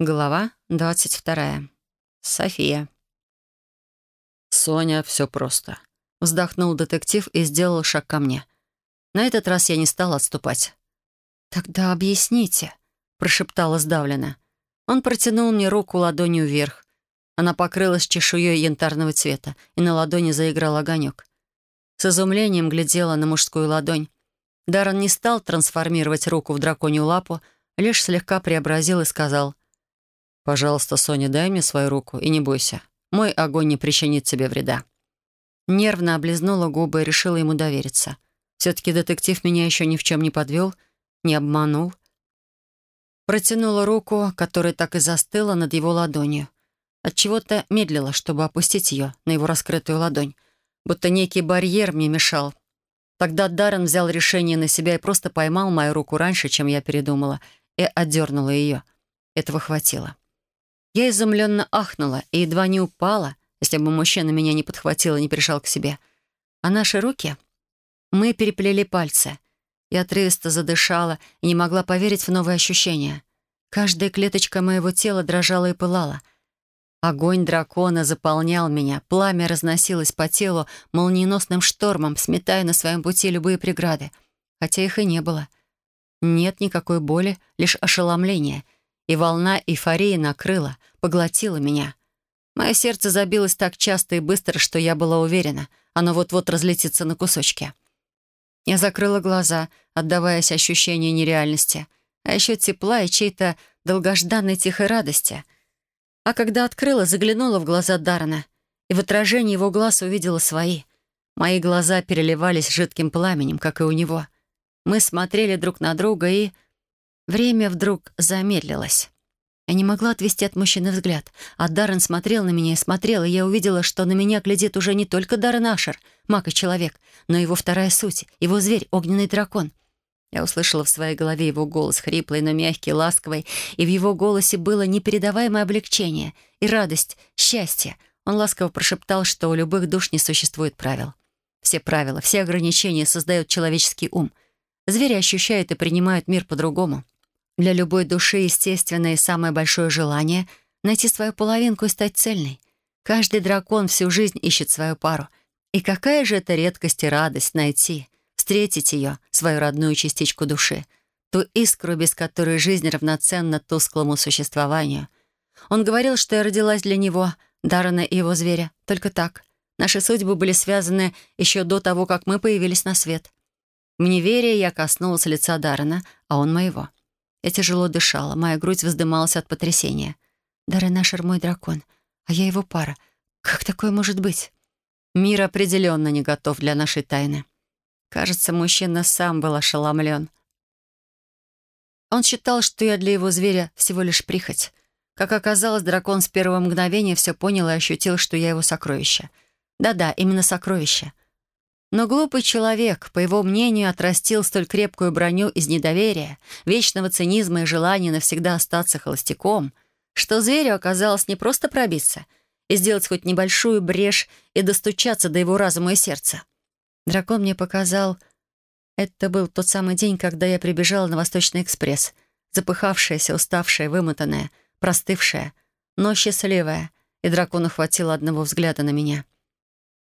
Глава 22. София. «Соня, все просто», — вздохнул детектив и сделал шаг ко мне. На этот раз я не стала отступать. «Тогда объясните», — прошептала сдавленно. Он протянул мне руку ладонью вверх. Она покрылась чешуей янтарного цвета, и на ладони заиграл огонек. С изумлением глядела на мужскую ладонь. Даррен не стал трансформировать руку в драконью лапу, лишь слегка преобразил и сказал — «Пожалуйста, Соня, дай мне свою руку и не бойся. Мой огонь не причинит тебе вреда». Нервно облизнула губы и решила ему довериться. Все-таки детектив меня еще ни в чем не подвел, не обманул. Протянула руку, которая так и застыла над его ладонью. Отчего-то медлила, чтобы опустить ее на его раскрытую ладонь, будто некий барьер мне мешал. Тогда Даррен взял решение на себя и просто поймал мою руку раньше, чем я передумала, и отдернула ее. Этого хватило. Я изумленно ахнула и едва не упала, если бы мужчина меня не подхватил и не прижал к себе. А наши руки? Мы переплели пальцы. Я отрывисто задышала и не могла поверить в новые ощущения. Каждая клеточка моего тела дрожала и пылала. Огонь дракона заполнял меня, пламя разносилось по телу молниеносным штормом, сметая на своем пути любые преграды, хотя их и не было. Нет никакой боли, лишь ошеломление — и волна эйфории накрыла, поглотила меня. Мое сердце забилось так часто и быстро, что я была уверена, оно вот-вот разлетится на кусочки. Я закрыла глаза, отдаваясь ощущению нереальности, а еще тепла и чьей-то долгожданной тихой радости. А когда открыла, заглянула в глаза Дарна, и в отражении его глаз увидела свои. Мои глаза переливались жидким пламенем, как и у него. Мы смотрели друг на друга и Время вдруг замедлилось. Я не могла отвести от мужчины взгляд, а Даррен смотрел на меня и смотрел, и я увидела, что на меня глядит уже не только Даррен Ашер, маг и человек, но его вторая суть, его зверь, огненный дракон. Я услышала в своей голове его голос, хриплый, но мягкий, ласковый, и в его голосе было непередаваемое облегчение и радость, счастье. Он ласково прошептал, что у любых душ не существует правил. Все правила, все ограничения создает человеческий ум. Звери ощущают и принимают мир по-другому. Для любой души естественное и самое большое желание — найти свою половинку и стать цельной. Каждый дракон всю жизнь ищет свою пару. И какая же это редкость и радость найти, встретить ее, свою родную частичку души, ту искру, без которой жизнь равноценна тусклому существованию. Он говорил, что я родилась для него, Даррена и его зверя, только так. Наши судьбы были связаны еще до того, как мы появились на свет. В неверии я коснулась лица Даррена, а он моего. Я тяжело дышала, моя грудь вздымалась от потрясения. Дарренашер мой дракон, а я его пара. Как такое может быть? Мир определенно не готов для нашей тайны. Кажется, мужчина сам был ошеломлен. Он считал, что я для его зверя всего лишь прихоть. Как оказалось, дракон с первого мгновения все понял и ощутил, что я его сокровище. Да-да, именно сокровище. Но глупый человек, по его мнению, отрастил столь крепкую броню из недоверия, вечного цинизма и желания навсегда остаться холостяком, что зверю оказалось не просто пробиться и сделать хоть небольшую брешь и достучаться до его разума и сердца. Дракон мне показал... Это был тот самый день, когда я прибежала на Восточный экспресс, запыхавшаяся, уставшая, вымотанная, простывшая, но счастливая, и дракону хватило одного взгляда на меня —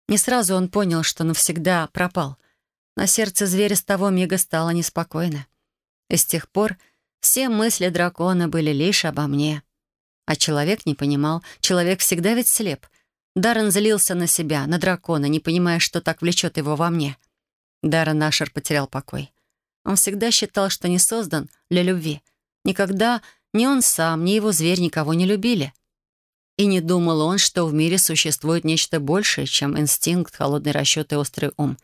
не сразу он понял, что навсегда пропал. На сердце зверя с того мига стало неспокойно. И с тех пор все мысли дракона были лишь обо мне. А человек не понимал. Человек всегда ведь слеп. Даррен злился на себя, на дракона, не понимая, что так влечет его во мне. Даррен Ашер потерял покой. Он всегда считал, что не создан для любви. Никогда ни он сам, ни его зверь никого не любили. И не думал он, что в мире существует нечто большее, чем инстинкт, холодный расчет и острый ум.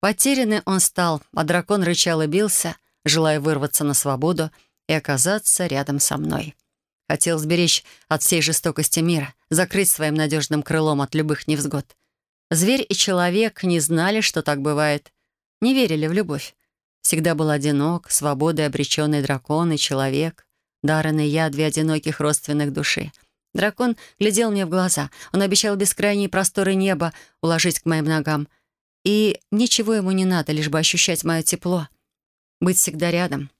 Потерянный он стал, а дракон рычал и бился, желая вырваться на свободу и оказаться рядом со мной. Хотел сберечь от всей жестокости мира, закрыть своим надежным крылом от любых невзгод. Зверь и человек не знали, что так бывает, не верили в любовь. Всегда был одинок, свободой обреченный дракон и человек, Даррен и я — две одиноких родственных души — Дракон глядел мне в глаза. Он обещал бескрайние просторы неба уложить к моим ногам. И ничего ему не надо, лишь бы ощущать мое тепло. Быть всегда рядом.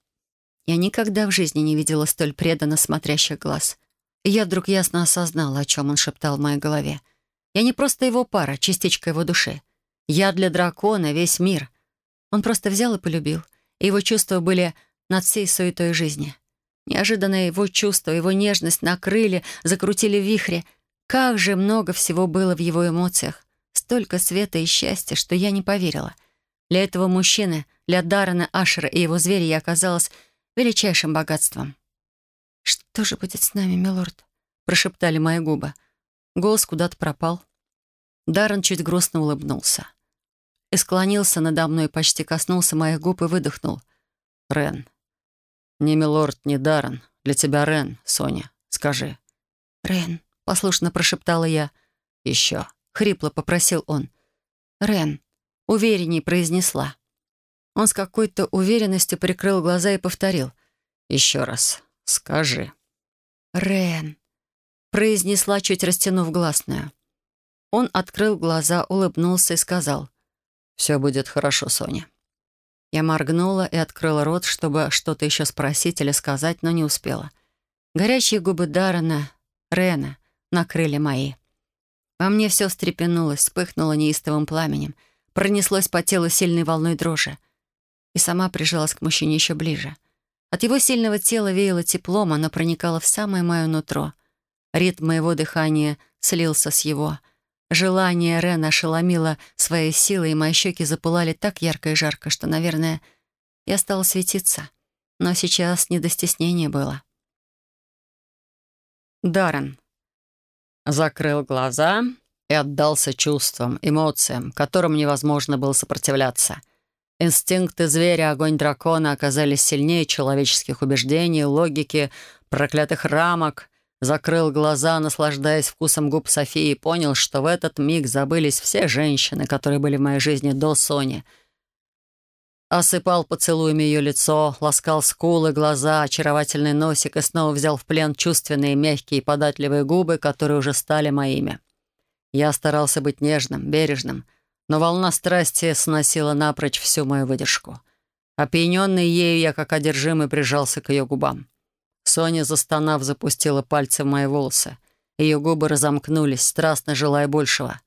Я никогда в жизни не видела столь преданно смотрящих глаз. И я вдруг ясно осознала, о чем он шептал в моей голове. Я не просто его пара, частичка его души. Я для дракона весь мир. Он просто взял и полюбил. И его чувства были над всей суетой жизни. Неожиданно его чувства, его нежность накрыли, закрутили в вихре. Как же много всего было в его эмоциях. Столько света и счастья, что я не поверила. Для этого мужчины, для Даррена Ашера и его зверя я оказалась величайшим богатством. «Что же будет с нами, милорд?» — прошептали мои губы. Голос куда-то пропал. Даррен чуть грустно улыбнулся. И склонился надо мной, почти коснулся моих губ и выдохнул. «Рен, «Не милорд, не Даррен. Для тебя Рен, Соня. Скажи». «Рен», — послушно прошептала я. «Еще». Хрипло попросил он. «Рен», — уверенней произнесла. Он с какой-то уверенностью прикрыл глаза и повторил. «Еще раз. Скажи». «Рен», — произнесла, чуть растянув гласную. Он открыл глаза, улыбнулся и сказал. «Все будет хорошо, Соня». Я моргнула и открыла рот, чтобы что-то еще спросить или сказать, но не успела. Горячие губы Даррена, Рена, накрыли мои. Во мне все встрепенулось, вспыхнуло неистовым пламенем, пронеслось по телу сильной волной дрожи. И сама прижалась к мужчине еще ближе. От его сильного тела веяло теплом, оно проникало в самое мое нутро. Ритм моего дыхания слился с его — Желание Рена ошеломило своей силой, и мои щеки запылали так ярко и жарко, что, наверное, я стала светиться. Но сейчас не до стеснения было. Даррен. Закрыл глаза и отдался чувствам, эмоциям, которым невозможно было сопротивляться. Инстинкты зверя, огонь дракона оказались сильнее человеческих убеждений, логики, проклятых рамок — Закрыл глаза, наслаждаясь вкусом губ Софии, и понял, что в этот миг забылись все женщины, которые были в моей жизни до Сони. Осыпал поцелуями ее лицо, ласкал скулы, глаза, очаровательный носик и снова взял в плен чувственные, мягкие и податливые губы, которые уже стали моими. Я старался быть нежным, бережным, но волна страсти сносила напрочь всю мою выдержку. Опьяненный ею, я как одержимый прижался к ее губам. Соня, застонав, запустила пальцы в мои волосы. Ее губы разомкнулись, страстно желая большего.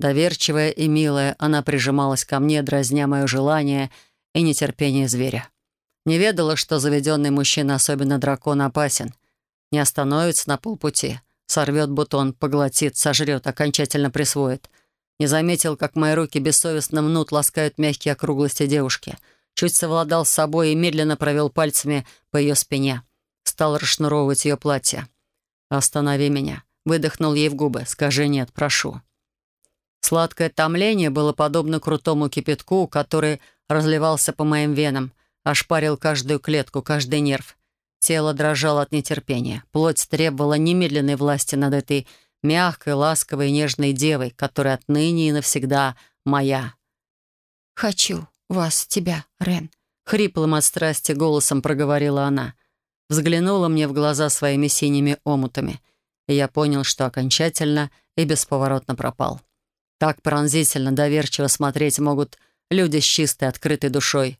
Доверчивая и милая, она прижималась ко мне, дразня мое желание и нетерпение зверя. Не ведала, что заведенный мужчина, особенно дракон, опасен. Не остановится на полпути. Сорвет бутон, поглотит, сожрет, окончательно присвоит. Не заметил, как мои руки бессовестно мнут, ласкают мягкие округлости девушки. Чуть совладал с собой и медленно провел пальцами по ее спине стал расшнуровывать ее платье. «Останови меня», — выдохнул ей в губы. «Скажи нет, прошу». Сладкое томление было подобно крутому кипятку, который разливался по моим венам, ошпарил каждую клетку, каждый нерв. Тело дрожало от нетерпения. Плоть требовала немедленной власти над этой мягкой, ласковой, нежной девой, которая отныне и навсегда моя. «Хочу вас, тебя, Рен», — хриплым от страсти голосом проговорила она взглянула мне в глаза своими синими омутами, и я понял, что окончательно и бесповоротно пропал. Так пронзительно, доверчиво смотреть могут люди с чистой, открытой душой.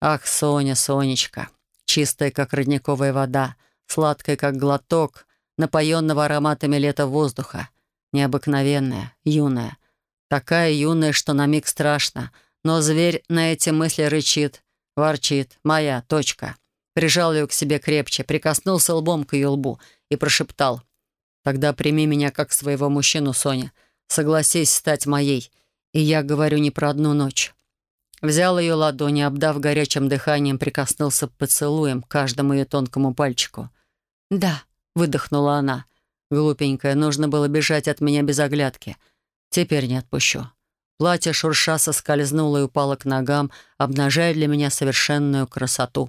Ах, Соня, Сонечка, чистая, как родниковая вода, сладкая, как глоток, напоенного ароматами лета воздуха, необыкновенная, юная. Такая юная, что на миг страшно, но зверь на эти мысли рычит, ворчит. Моя, точка прижал ее к себе крепче, прикоснулся лбом к ее лбу и прошептал. «Тогда прими меня как своего мужчину, Соня. Согласись стать моей. И я говорю не про одну ночь». Взял ее ладони, обдав горячим дыханием, прикоснулся поцелуем к каждому ее тонкому пальчику. «Да», — выдохнула она. «Глупенькая, нужно было бежать от меня без оглядки. Теперь не отпущу». Платье шурша соскользнуло и упало к ногам, обнажая для меня совершенную красоту.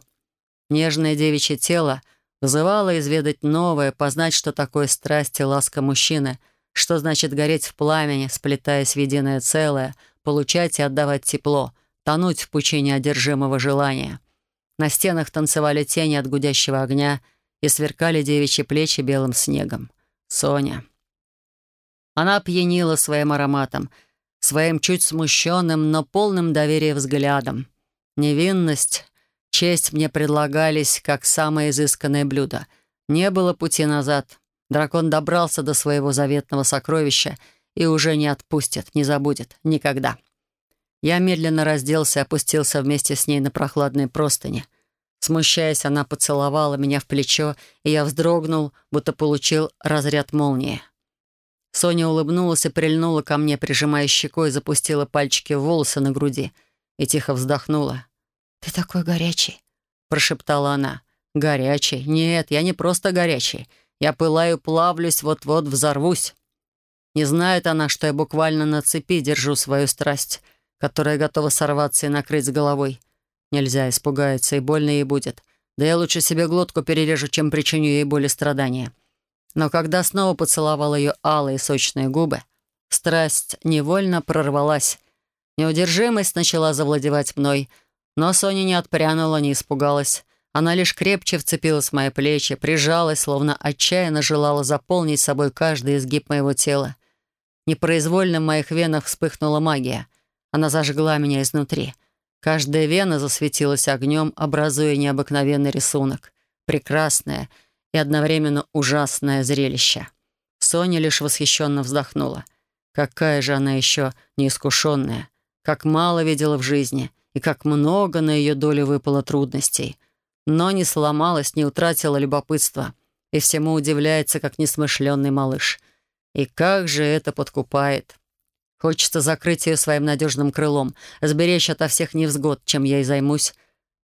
Нежное девичье тело вызывало изведать новое, познать, что такое страсть и ласка мужчины, что значит гореть в пламени, сплетаясь в единое целое, получать и отдавать тепло, тонуть в пучине одержимого желания. На стенах танцевали тени от гудящего огня и сверкали девичьи плечи белым снегом. Соня. Она пьянила своим ароматом, своим чуть смущенным, но полным доверия взглядом. Невинность честь мне предлагались как самое изысканное блюдо. Не было пути назад. Дракон добрался до своего заветного сокровища и уже не отпустит, не забудет. Никогда. Я медленно разделся и опустился вместе с ней на прохладные простыни. Смущаясь, она поцеловала меня в плечо, и я вздрогнул, будто получил разряд молнии. Соня улыбнулась и прильнула ко мне, прижимая щекой, запустила пальчики в волосы на груди и тихо вздохнула. «Ты такой горячий», — прошептала она. «Горячий? Нет, я не просто горячий. Я пылаю, плавлюсь, вот-вот взорвусь». Не знает она, что я буквально на цепи держу свою страсть, которая готова сорваться и накрыть с головой. Нельзя, испугается, и больно ей будет. Да я лучше себе глотку перережу, чем причиню ей боль и страдания. Но когда снова поцеловал ее алые сочные губы, страсть невольно прорвалась. Неудержимость начала завладевать мной, но Соня не отпрянула, не испугалась. Она лишь крепче вцепилась в мои плечи, прижалась, словно отчаянно желала заполнить собой каждый изгиб моего тела. Непроизвольно в моих венах вспыхнула магия. Она зажгла меня изнутри. Каждая вена засветилась огнем, образуя необыкновенный рисунок. Прекрасное — и одновременно ужасное зрелище. Соня лишь восхищенно вздохнула. Какая же она еще неискушенная, как мало видела в жизни и как много на ее долю выпало трудностей. Но не сломалась, не утратила любопытства и всему удивляется, как несмышленный малыш. И как же это подкупает. Хочется закрыть ее своим надежным крылом, сберечь ото всех невзгод, чем я и займусь.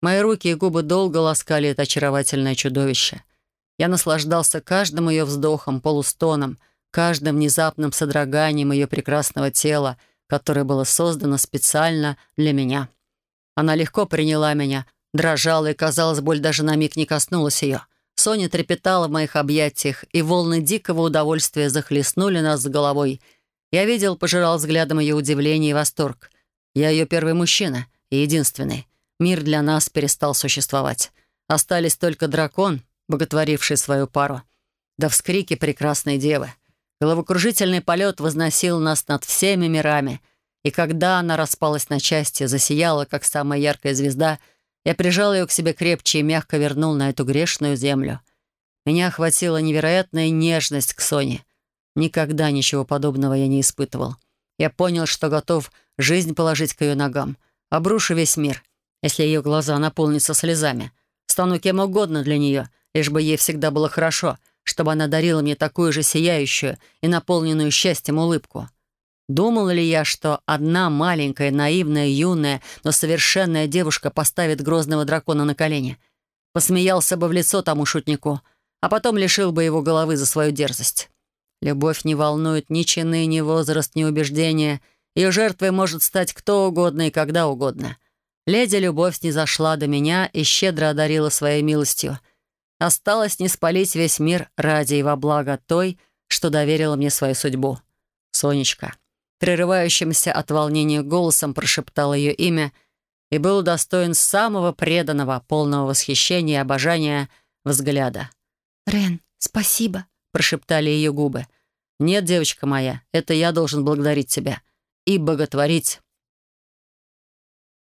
Мои руки и губы долго ласкали это очаровательное чудовище — я наслаждался каждым ее вздохом, полустоном, каждым внезапным содроганием ее прекрасного тела, которое было создано специально для меня. Она легко приняла меня, дрожала, и, казалось, боль даже на миг не коснулась ее. Соня трепетала в моих объятиях, и волны дикого удовольствия захлестнули нас с головой. Я видел, пожирал взглядом ее удивление и восторг. Я ее первый мужчина и единственный. Мир для нас перестал существовать. Остались только дракон — боготворивший свою пару, да вскрики прекрасной девы. Головокружительный полет возносил нас над всеми мирами, и когда она распалась на части, засияла, как самая яркая звезда, я прижал ее к себе крепче и мягко вернул на эту грешную землю. Меня охватила невероятная нежность к Соне. Никогда ничего подобного я не испытывал. Я понял, что готов жизнь положить к ее ногам. Обрушу весь мир, если ее глаза наполнятся слезами. Стану кем угодно для нее — лишь бы ей всегда было хорошо, чтобы она дарила мне такую же сияющую и наполненную счастьем улыбку. Думал ли я, что одна маленькая, наивная, юная, но совершенная девушка поставит грозного дракона на колени? Посмеялся бы в лицо тому шутнику, а потом лишил бы его головы за свою дерзость. Любовь не волнует ни чины, ни возраст, ни убеждения. Ее жертвой может стать кто угодно и когда угодно. Леди Любовь снизошла до меня и щедро одарила своей милостью — Осталось не спалить весь мир ради и во благо той, что доверила мне свою судьбу. Сонечка. Прерывающимся от волнения голосом прошептал ее имя и был удостоен самого преданного, полного восхищения и обожания взгляда. «Рен, спасибо», — прошептали ее губы. «Нет, девочка моя, это я должен благодарить тебя и боготворить.